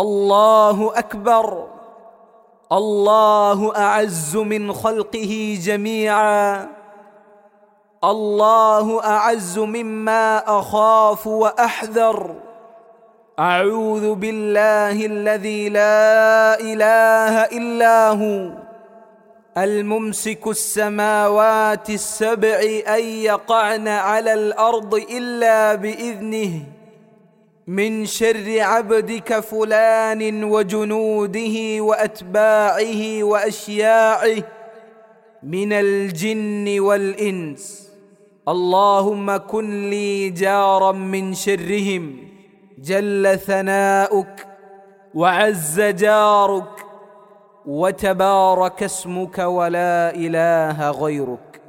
الله أكبر. الله أعز من خلقه جميعا. الله أعز مما أخاف وأحذر. أعوذ بالله الذي لا إله إلا هو. الممسك السماوات السبع أن يقعن على الأرض إلا بإذنه. من شر عبدك فلان وجنوده وأتباعه وأشياعه من الجن والإنس. اللهم كن لي جارا من شرهم. جل ثناؤك وعز جارك. وتبارك اسمك ولا إله غيرك.